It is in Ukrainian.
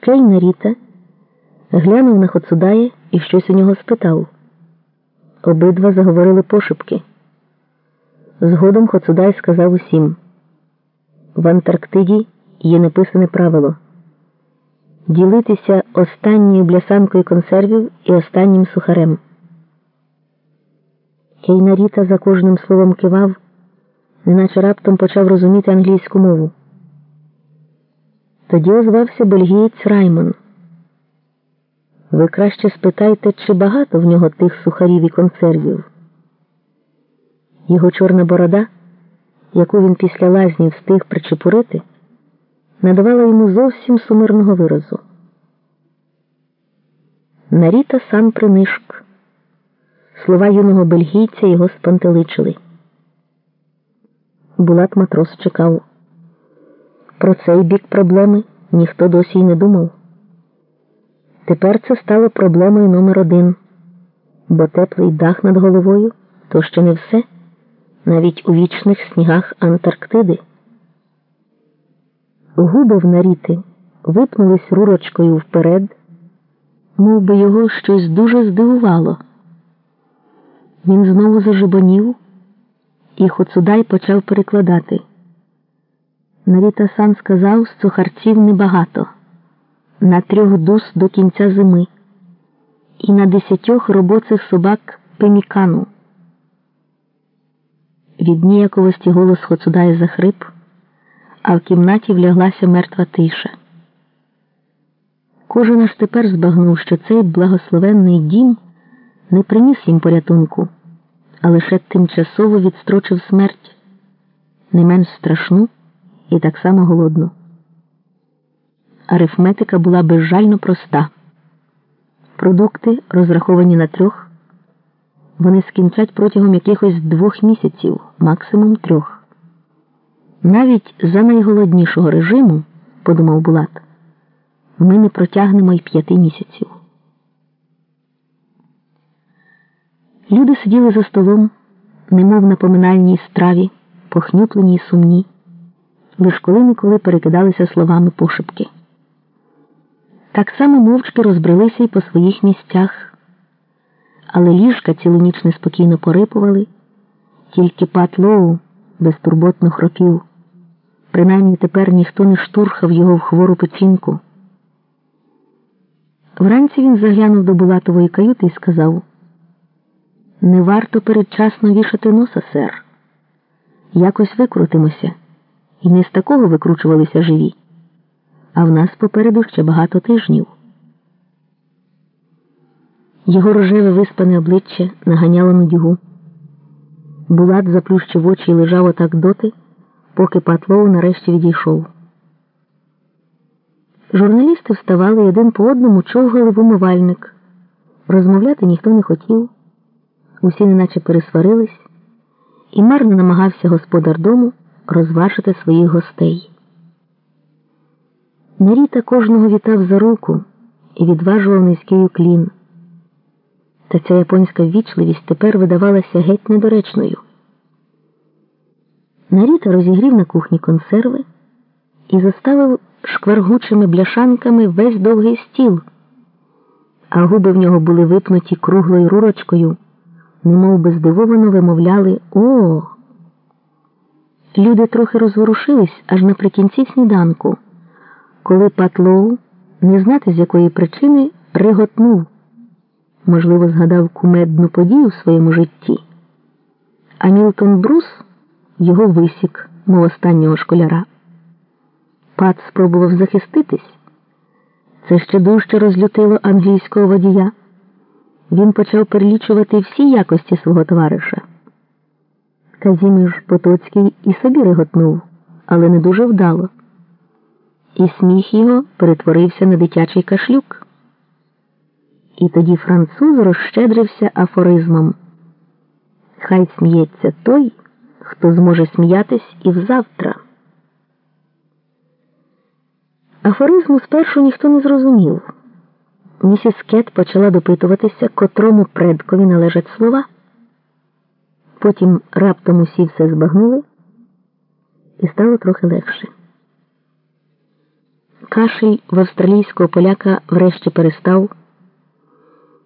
Кей Наріта глянув на Хоцудая і щось у нього спитав. Обидва заговорили пошепки. Згодом Хоцудай сказав усім в Антарктиді є неписане правило ділитися останньою блясанкою консервів і останнім сухарем. Кейнаріта за кожним словом кивав, неначе раптом почав розуміти англійську мову. Тоді озвався бельгієць Раймон. Ви краще спитайте, чи багато в нього тих сухарів і консервів. Його чорна борода, яку він після лазні встиг причепурити, надавала йому зовсім сумирного виразу. Наріта сам принишк. Слова юного бельгійця його спантеличили. Булат матрос чекав. Про цей бік проблеми ніхто досі й не думав. Тепер це стало проблемою номер один, бо теплий дах над головою то ще не все, навіть у вічних снігах Антарктиди. Губи в наріти випнулись рурочкою вперед, мов би його щось дуже здивувало. Він знову зажебонів, і Хоцудай почав перекладати. Наріта сан сказав, з цухарців небагато, на трьох дус до кінця зими і на десятьох робочих собак пемікану. Від ніяковості голос Хоцудая захрип, а в кімнаті вляглася мертва тиша. Кожен аж тепер збагнув, що цей благословенний дім не приніс їм порятунку, а лише тимчасово відстрочив смерть, не менш страшну і так само голодну. Арифметика була безжально проста. Продукти, розраховані на трьох, вони скінчать протягом якихось двох місяців, максимум трьох. Навіть за найголоднішого режиму, подумав Булат, ми не протягнемо й п'яти місяців. Люди сиділи за столом, немов на поминальній страві, похнюплені й сумні, лиш коли неколи перекидалися словами пошепки. Так само мовчки розбрелися й по своїх місцях, але ліжка цілу ніч неспокійно порипували, тільки Пат Лоу безтурботно хропів. Принаймні тепер ніхто не штурхав його в хвору печінку. Вранці він заглянув до Булатової каюти і сказав не варто передчасно вішати носа, сер. Якось викрутимося, і не з такого викручувалися живі, а в нас попереду ще багато тижнів. Його рожеве виспане обличчя наганяло нудьгу. Булат заплющив очі і лежав отак доти, поки Патлоу нарешті відійшов. Журналісти вставали один по одному човгали в умивальник. Розмовляти ніхто не хотів усі неначе пересварились, і марно намагався господар дому розважити своїх гостей. Наріта кожного вітав за руку і відважував низький уклін. Та ця японська ввічливість тепер видавалася геть недоречною. Наріта розігрів на кухні консерви і заставив шкваргучими бляшанками весь довгий стіл, а губи в нього були випнуті круглою рурочкою немов би здивовано вимовляли О. Люди трохи розворушились аж наприкінці сніданку, коли Патлоу, не знати з якої причини, реготнув, можливо, згадав кумедну подію в своєму житті. А Мілтон Брус його висік, мов останнього школяра. Пат спробував захиститись. Це ще дужче розлютило англійського водія він почав перелічувати всі якості свого товариша. Казіміж Потоцький і собі реготнув, але не дуже вдало. І сміх його перетворився на дитячий кашлюк. І тоді француз розщедрився афоризмом. Хай сміється той, хто зможе сміятись і взавтра. Афоризму спершу ніхто не зрозумів. Місіс Кет почала допитуватися, котрому предкові належать слова. Потім раптом усі все збагнули і стало трохи легше. Кашель в австралійського поляка врешті перестав.